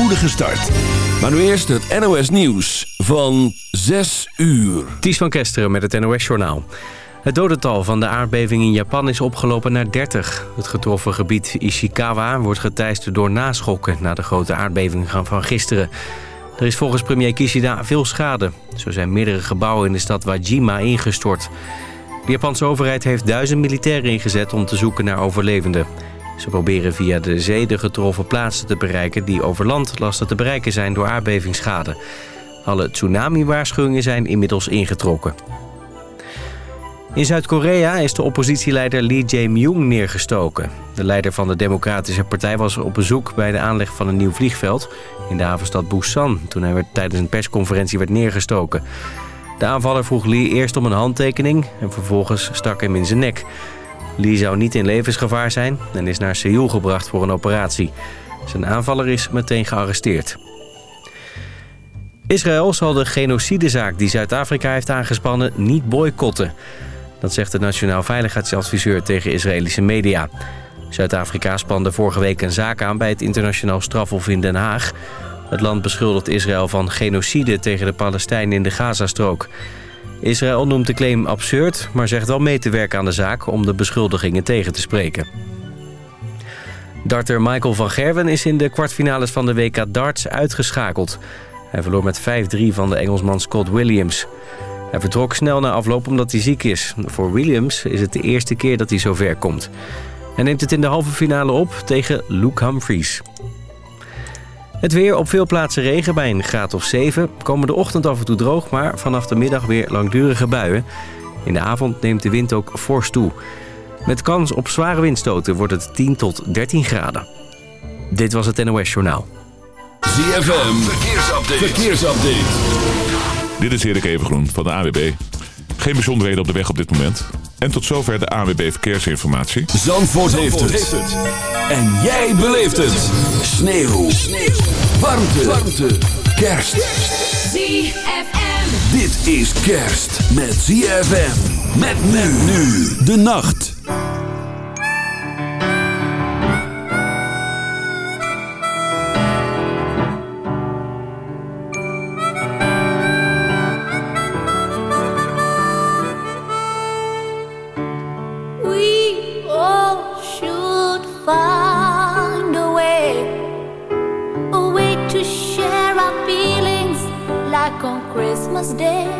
spoedige start. Maar nu eerst het NOS Nieuws van 6 uur. Ties van Kesteren met het NOS Journaal. Het dodental van de aardbeving in Japan is opgelopen naar 30. Het getroffen gebied Ishikawa wordt geteisterd door naschokken... na de grote aardbeving van gisteren. Er is volgens premier Kishida veel schade. Zo zijn meerdere gebouwen in de stad Wajima ingestort. De Japanse overheid heeft duizend militairen ingezet om te zoeken naar overlevenden. Ze proberen via de zee de getroffen plaatsen te bereiken... die over land lastig te bereiken zijn door aardbevingsschade. Alle tsunami-waarschuwingen zijn inmiddels ingetrokken. In Zuid-Korea is de oppositieleider Lee Jae-myung neergestoken. De leider van de Democratische Partij was op bezoek bij de aanleg van een nieuw vliegveld... in de havenstad Busan, toen hij werd, tijdens een persconferentie werd neergestoken. De aanvaller vroeg Lee eerst om een handtekening en vervolgens stak hem in zijn nek. Lee zou niet in levensgevaar zijn en is naar Seoul gebracht voor een operatie. Zijn aanvaller is meteen gearresteerd. Israël zal de genocidezaak die Zuid-Afrika heeft aangespannen niet boycotten. Dat zegt de Nationaal Veiligheidsadviseur tegen Israëlische media. Zuid-Afrika spande vorige week een zaak aan bij het internationaal strafhof in Den Haag. Het land beschuldigt Israël van genocide tegen de Palestijnen in de Gazastrook. Israël noemt de claim absurd, maar zegt wel mee te werken aan de zaak om de beschuldigingen tegen te spreken. Darter Michael van Gerwen is in de kwartfinales van de WK darts uitgeschakeld. Hij verloor met 5-3 van de Engelsman Scott Williams. Hij vertrok snel na afloop omdat hij ziek is. Voor Williams is het de eerste keer dat hij zover komt. Hij neemt het in de halve finale op tegen Luke Humphries. Het weer op veel plaatsen regen bij een graad of 7. Komende ochtend af en toe droog, maar vanaf de middag weer langdurige buien. In de avond neemt de wind ook fors toe. Met kans op zware windstoten wordt het 10 tot 13 graden. Dit was het NOS Journaal. ZFM, verkeersupdate. verkeersupdate. Dit is Erik Evengroen van de AWB. Geen bijzonderheden op de weg op dit moment. En tot zover de AWB Verkeersinformatie. Zandvoort, heeft, het. En jij beleeft het. Sneeuw. Sneeuw. Warmte. Warmte. Kerst. ZFM. Dit is kerst met ZFM. Met men nu. De nacht. Christmas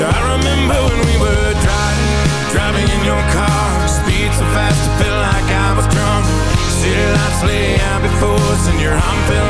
So I remember when we were driving, driving in your car. Speed so fast it felt like I was drunk. City lights lay out before us, and your arm felt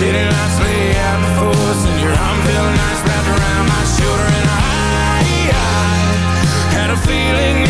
City lights lay out before us, and your arm felt nice wrapped around my shoulder. And I, I had a feeling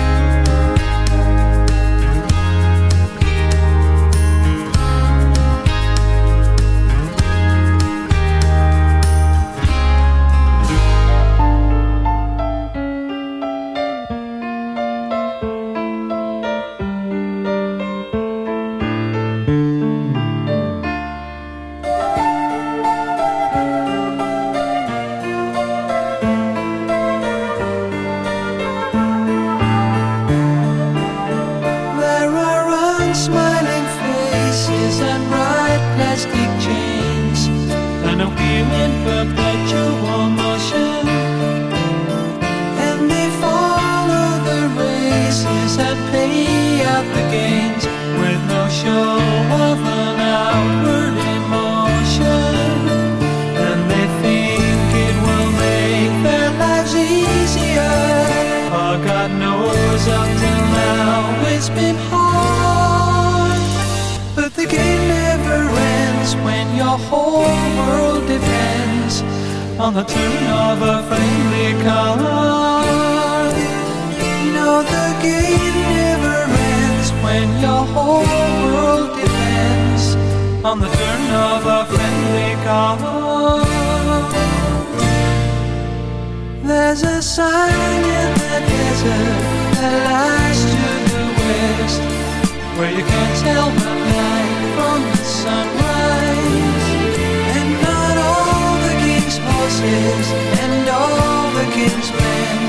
There's a sign in the desert that lies to the west, where you can't tell the night from the sunrise. And not all the king's horses and all the king's men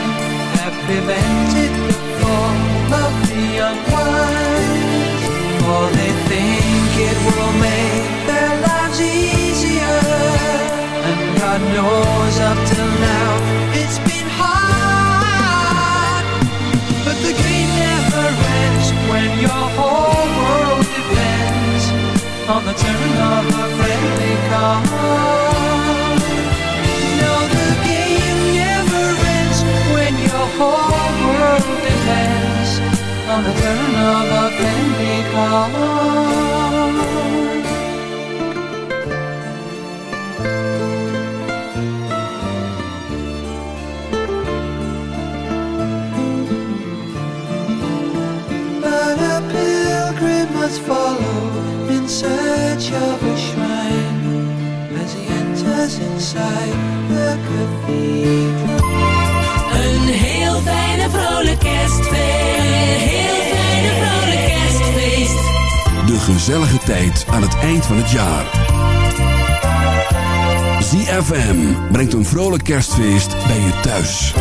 have prevented the fall of the unwise. For they think it will make their lives easier. And God knows up till your whole world depends on the turn of a friendly card. No, the game never ends when your whole world depends on the turn of a friendly card. Follow in search of a shrine as he enters inside the cathedral. Een heel fijne vrolijk kerstfeest. Een heel fijne vrolijk kerstfeest. De gezellige tijd aan het eind van het jaar. ZFM brengt een vrolijk kerstfeest bij je thuis.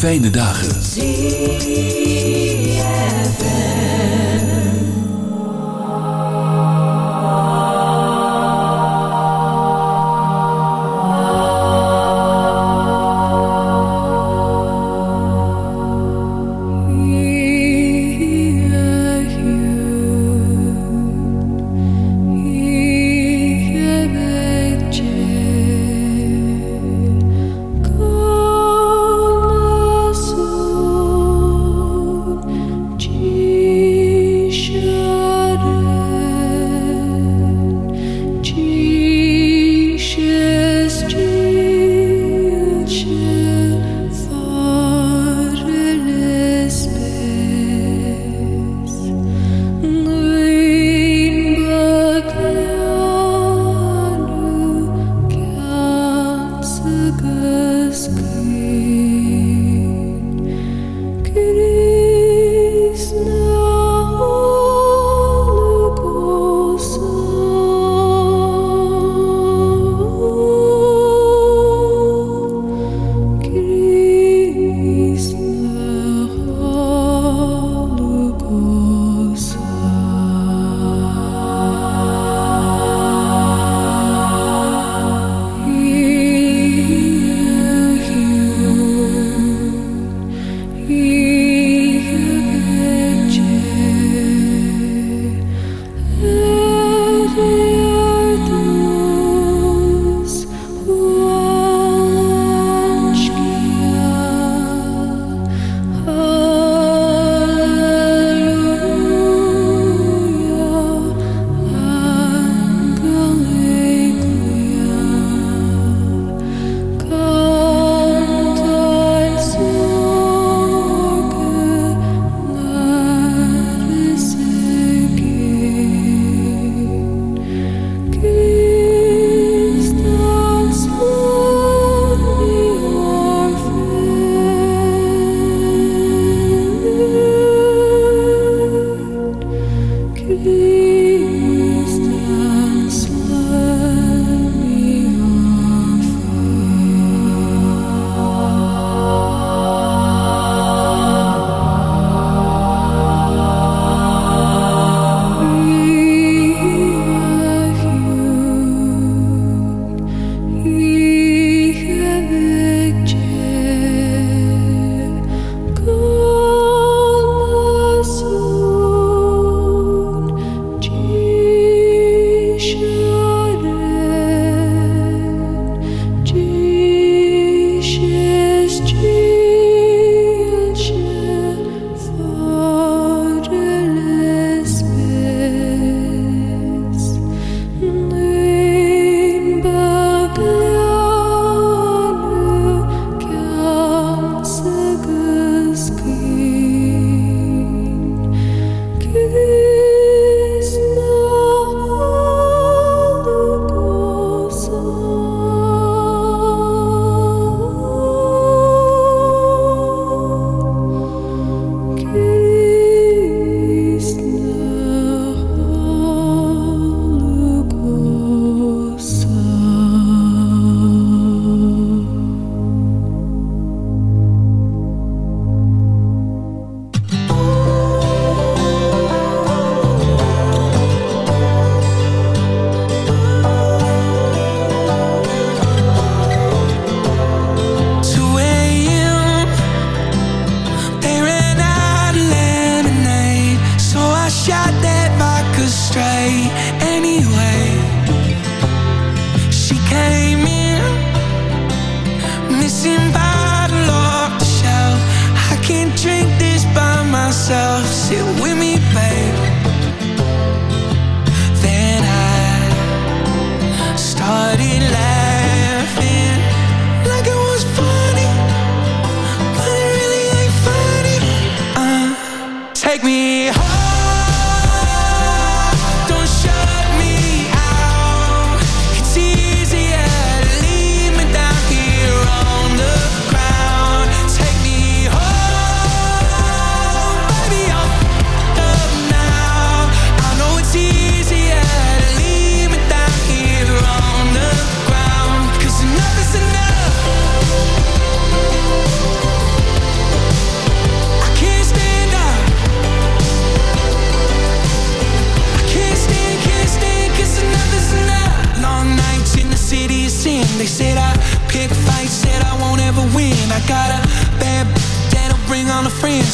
Fijne dagen.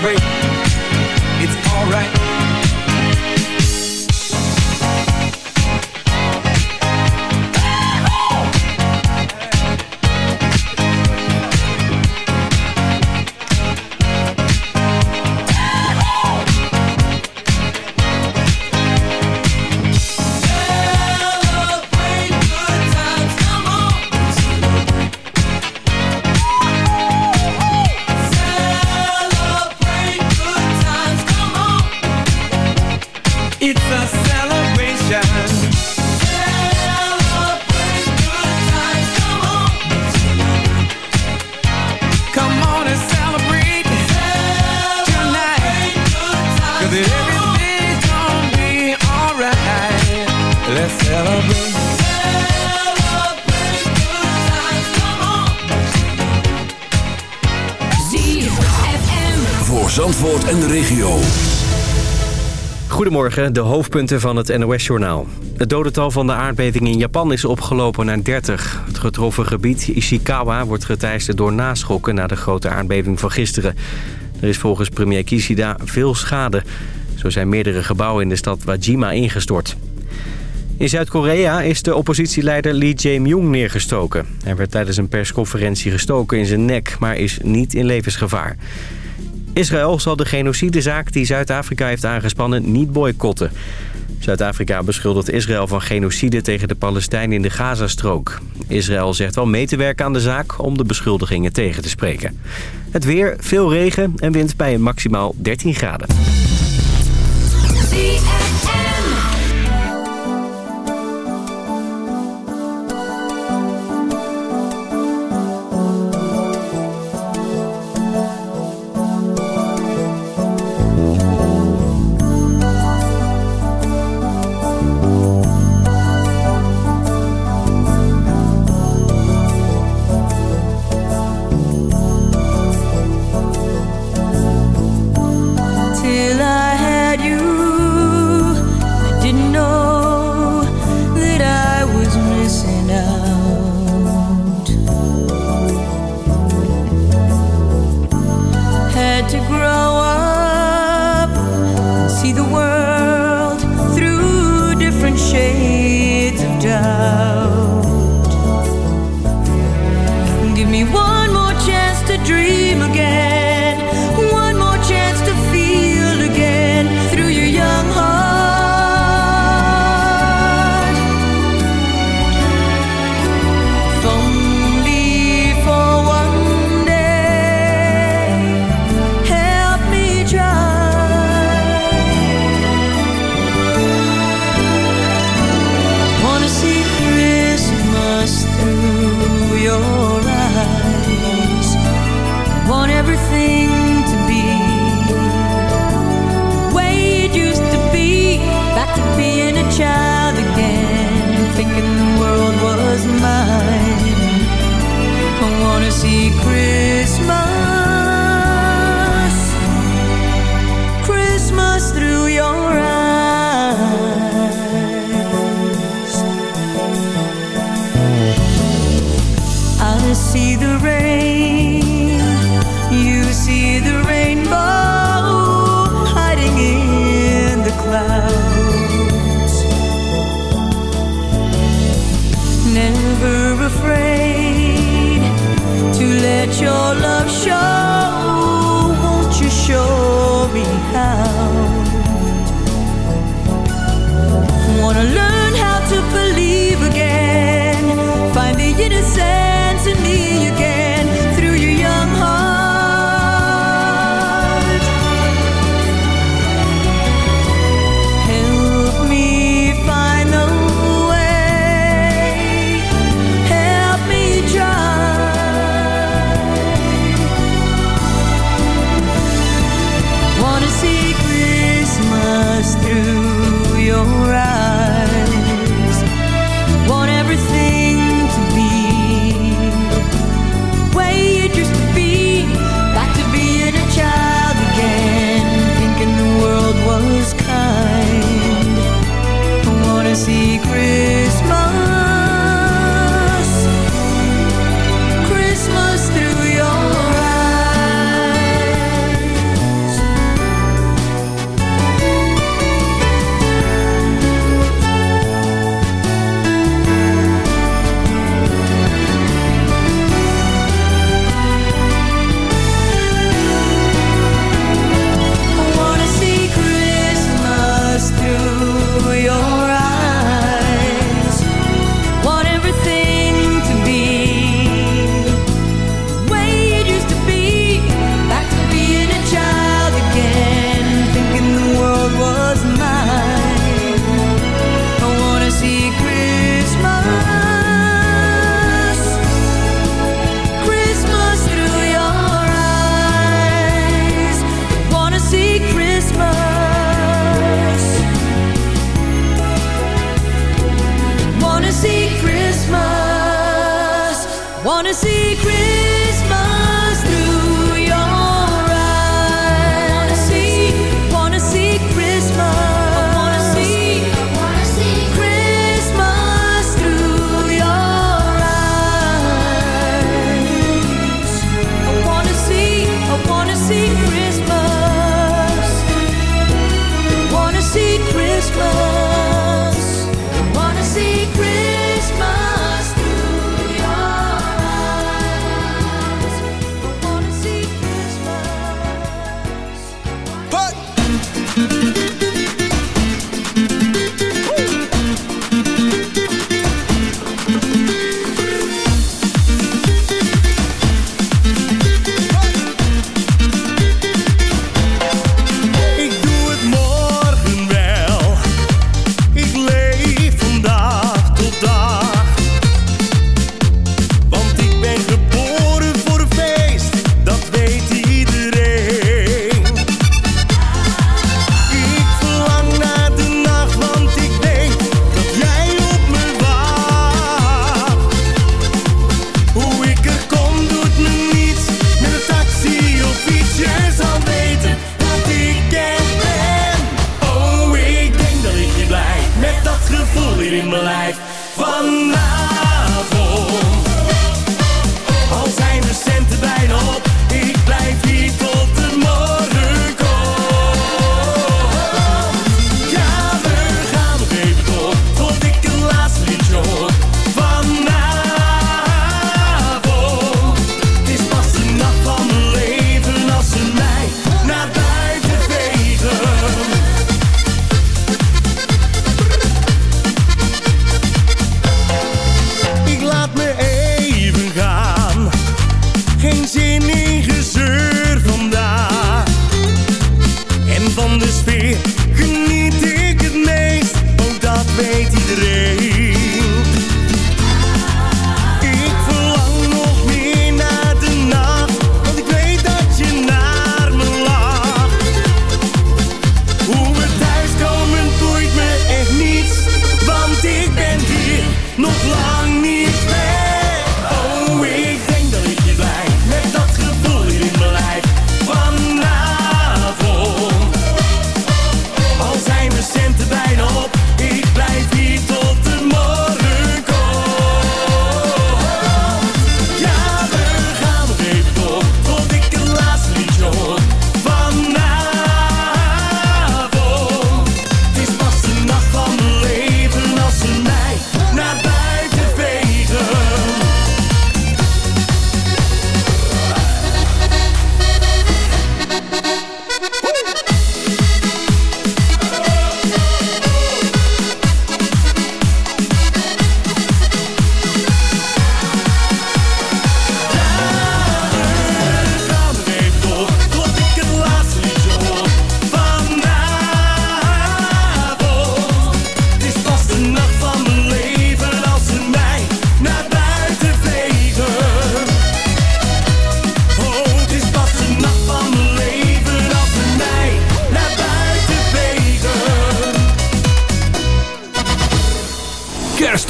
celebrate De hoofdpunten van het NOS-journaal. Het dodental van de aardbeving in Japan is opgelopen naar 30. Het getroffen gebied Ishikawa wordt geteisterd door naschokken... na de grote aardbeving van gisteren. Er is volgens premier Kishida veel schade. Zo zijn meerdere gebouwen in de stad Wajima ingestort. In Zuid-Korea is de oppositieleider Lee Jae-myung neergestoken. Hij werd tijdens een persconferentie gestoken in zijn nek, maar is niet in levensgevaar. Israël zal de genocidezaak die Zuid-Afrika heeft aangespannen niet boycotten. Zuid-Afrika beschuldigt Israël van genocide tegen de Palestijnen in de Gazastrook. Israël zegt wel mee te werken aan de zaak om de beschuldigingen tegen te spreken. Het weer, veel regen en wind bij maximaal 13 graden.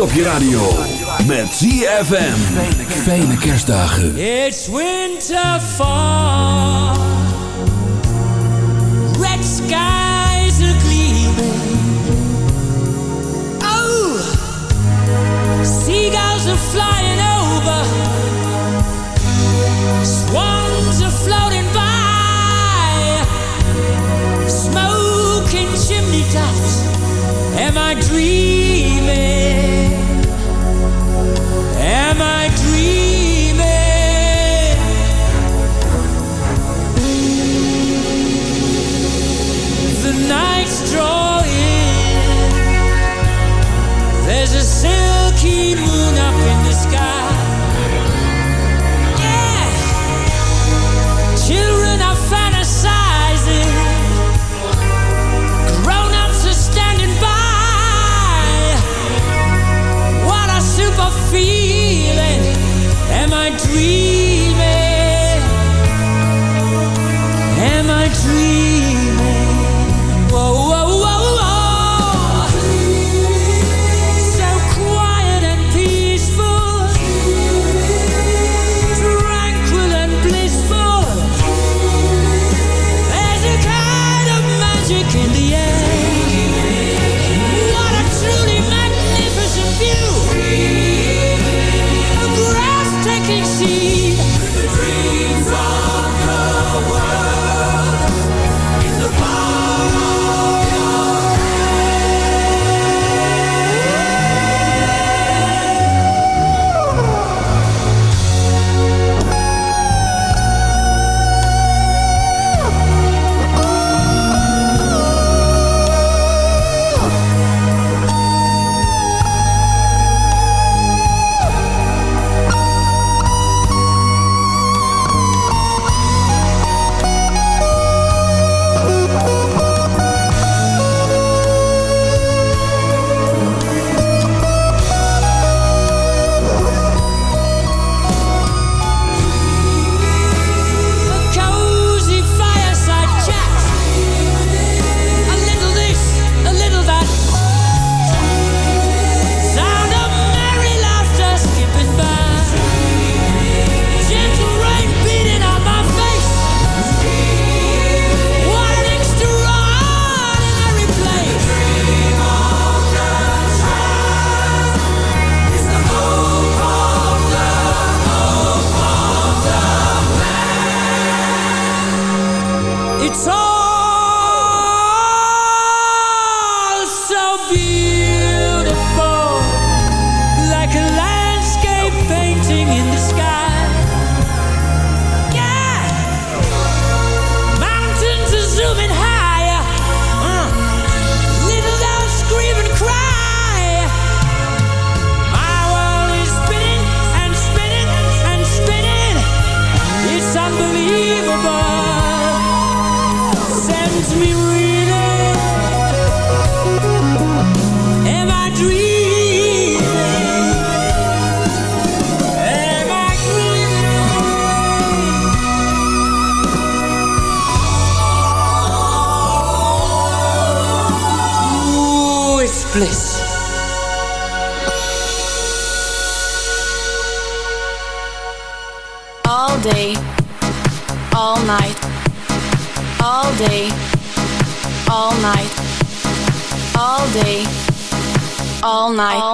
Op je radio. Met ZFM. Fijne kerstdagen. It's winter fall. Red skies are gleaming. Oh, seagulls are flying over. Swans are floating by. Smoke in chimney tops. Am I dreaming?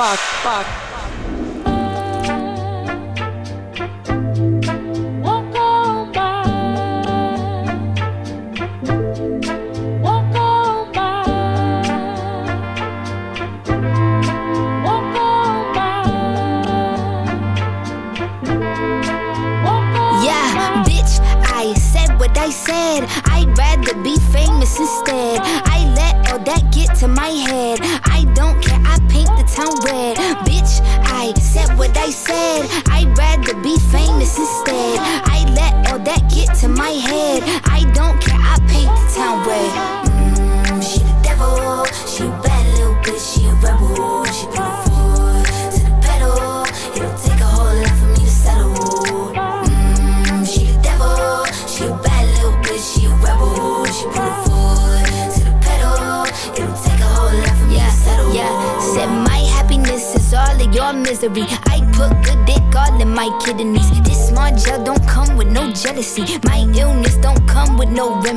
Fuck? Fuck. Said. I'd rather be famous instead.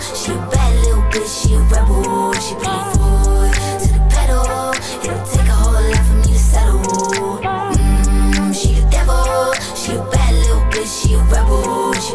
She a bad little bitch, she a rebel. She put foot to the pedal. It'll take a whole lot for me to settle. Mm, she the devil, she a bad little bitch, she a rebel. She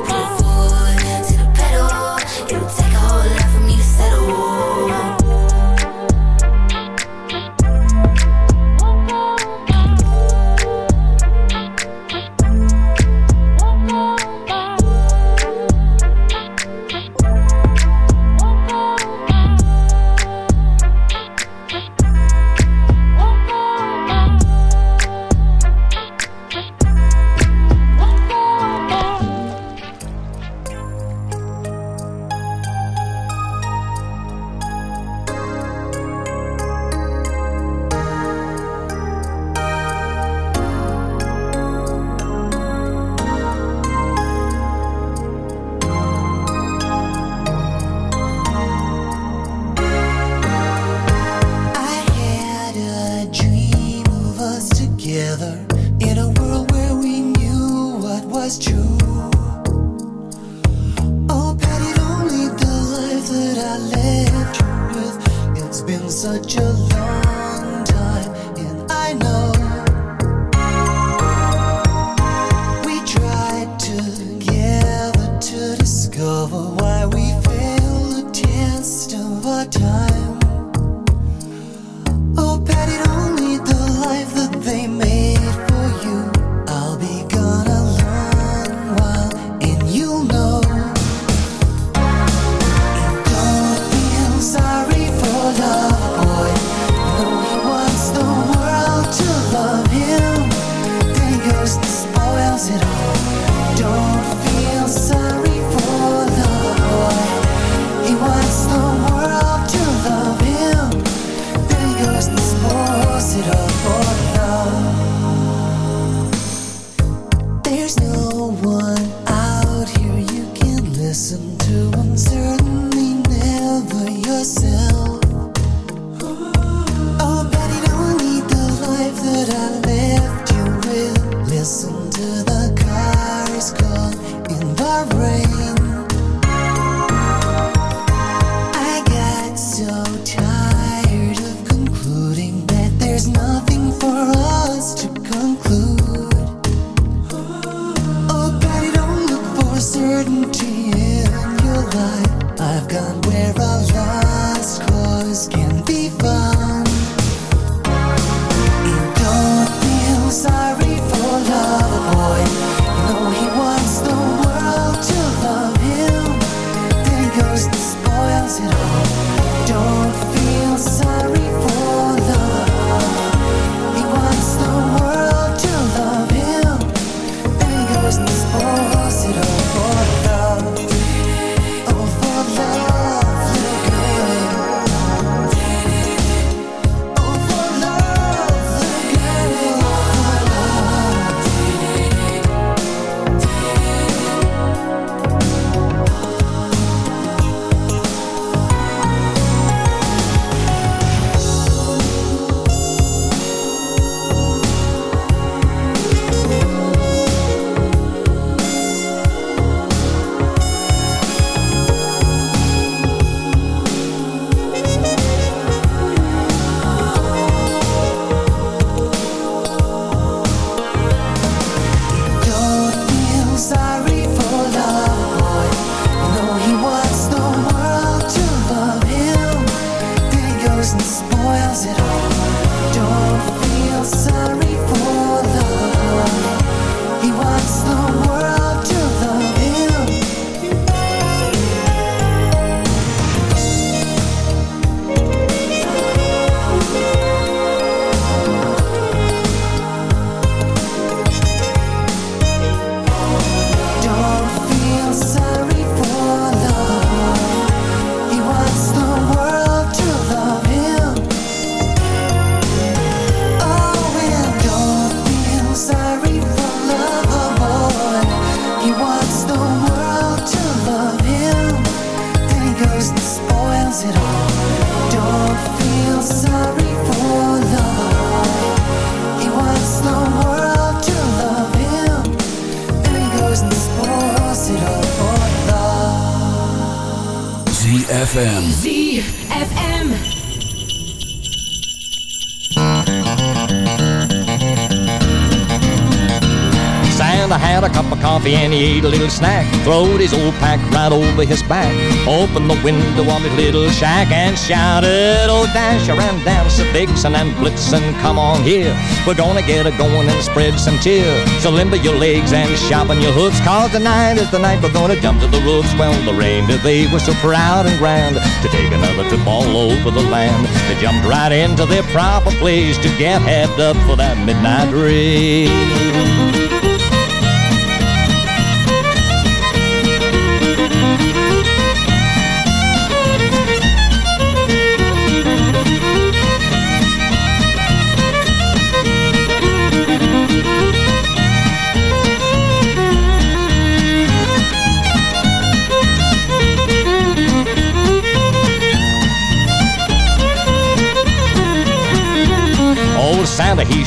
such a ZFM. coffee and he ate a little snack. Throwed his old pack right over his back. Opened the window of his little shack and shouted, Oh, dash around, dance the Vixen and Blitzen, come on here. We're gonna get a going and spread some cheer. So limber your legs and sharpen your hooves, cause tonight is the night we're gonna jump to the roofs. Well, the reindeer, they were so proud and grand to take another trip all over the land. They jumped right into their proper place to get head up for that midnight race.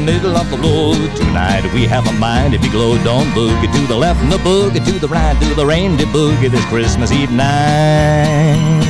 The middle of the road. Tonight we have a mind if you glow, Don't boogie to the left and the boogie to the right. Do the reindeer boogie this Christmas Eve night.